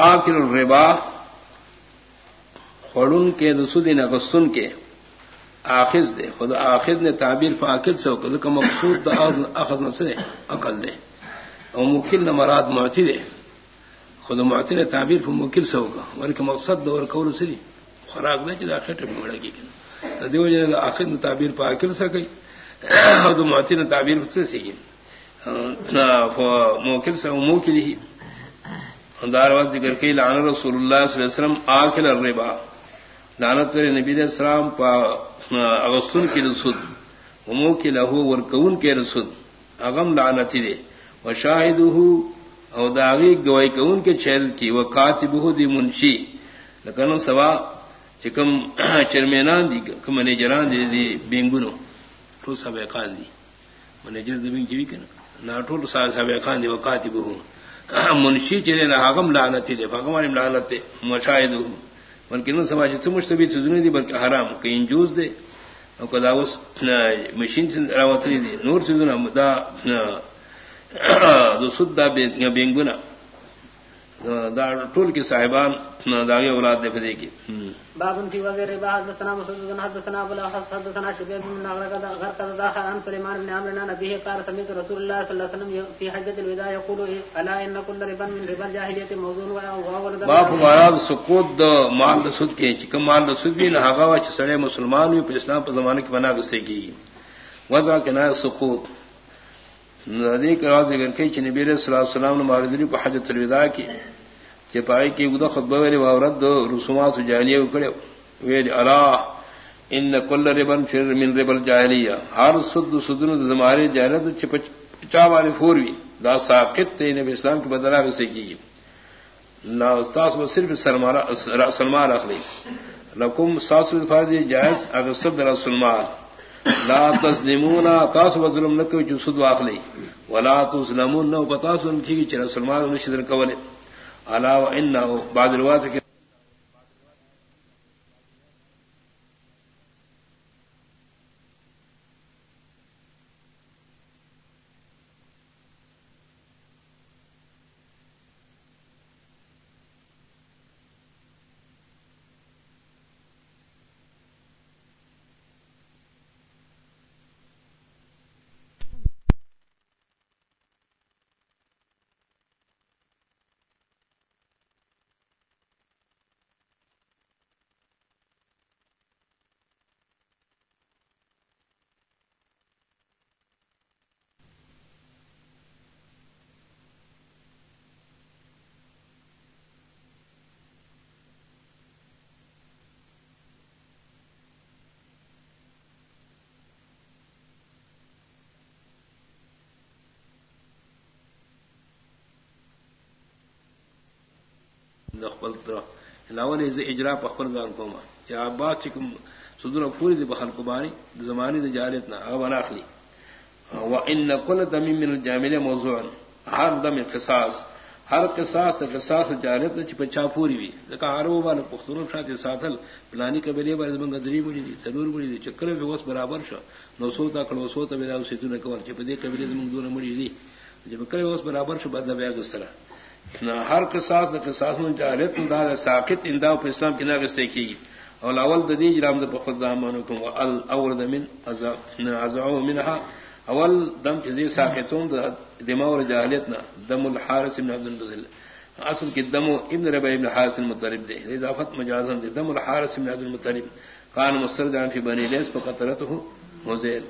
آخر الربا خڑن کے رسودین اغسطن کے۔ آخذ دے، خود آخذ نے تعبیر فاخذ سے کا مقصود اخذ نہ عقل دے۔ اور مکل نہ مراد معتی دے۔ خود معتی نے تعبیر پر مکل سے ہوگا ور مقصد دور قول سری۔ خوراک دے جدا خٹ میں مڑے گی دیو جے آخذ نے تعبیر پا آخر سے گئی خود معتی نے تعبیر سے سی موکل سے موکل ہی۔ دار وقت ذکر کی لعن رسول اللہ صلی اللہ علیہ وسلم آکل الربا۔ لعنت نبی علیہ السلام پا اغسطن کی رسود امو کی لہو، ورکون کے رسود اغم لعنتی دے۔ و شاہد او داغی گوائی کون کے چیل کی وہ کاتب دی منشی۔ لکن سوا، چکم، چرمینان دی، کم منیجران دی دی بینگونو۔ تو سب خان دی۔ منیجر دی بینگ کی کنا۔ نا ٹول سب خان دی وہ کاتب منشی چلے نہ حکم لعنتی دے فکم لعنت مشاہد بلکہ نو سماج سمجھ مشتبی سجنے دی، بلکہ حرام، کہ انجوز دے۔ او کدا اس مشین سے راوتری دی نور سجنا دا دو سدا بینگنا دا ٹول کے صاحبان داغی اولاد دے فدی کی باب في وغير بعض حدثنا مسدد حدثنا ابو الاحس حدثنا شبيب بن نغرق غرق داخل عن سليمان بن عمرو بن ابي قال سمعت رسول الله صلى الله عليه وسلم في حجه الوداع يقول الا ان كل ربا من ربا الجاهليه موضوع وهو باب مراد سقوط مال سود کے چک مال سود بھی نہ ہوا چ سڑے مسلمان بھی اسلام کے زمانے کی بنا گسے کی وضع کے نہ سقوط. ندی کا ذکر کہ نبی صلی اللہ علیہ وسلم نے ماردری کو حجۃ الوداع کی چپائی کی ادا خطبہ ویلی وورد رسومات جاہلیہ کڑے. ویلی اللہ ان کل ربن فر من ربل جاہلیہ. ہر سد سدن زمارے جاہلت چپچا والے فوروی. دا ساقت تے نبی اسلام کی بدلا سے کی لا استاذ وہ صرف سلمان اخلی. لکم ساس الفارد جائز اگر صد رسلمان لا تظلمون تاس و ظلم نکو جو سد واخلی ولا تظلمون نو پتاس ان کی چرا سلمان نشدر کولے علاوہ ان بعد الوات کے لاول اجرا پخر زان کو کیا بات چکم سدر پوری دی بخل کو بانی زمانی دی جارت نہ اب اخلی و ان کل دم من الجامل موضوع ہر دم قصاص. ہر قصاص تے قصاص جارت نہ چپ چا پوری وی کہ ہرو وال پختونو شاتے ساتل. پلانی قبیلے بار زمن گدری بڑی دی ضرور بڑی دی چکر وی وس برابر شو نو سو تا کلو سو تا میرا سیتو نہ کول چپ دی قبیلے زمن دون مڑی دی جب کرے وس برابر شو بدل بیا گسرا ہر قصاص، نہ قصاص من جاہلت دا ساقط اندا په اسلام کې نه غسته کی او اول د دې جرام د په زمانو کوم اول د من ازعو منها اول دم چې ساقطون د دماغ او جاهلیت نه دم الحارث بن عبد المذل اصل کې دم ابن ربيع ابن حارث المطلب ده اضافت مجازا ده دم الحارث بن عبد المطلب۔ كان مسترجعا في بني ليس فقتلته مزيل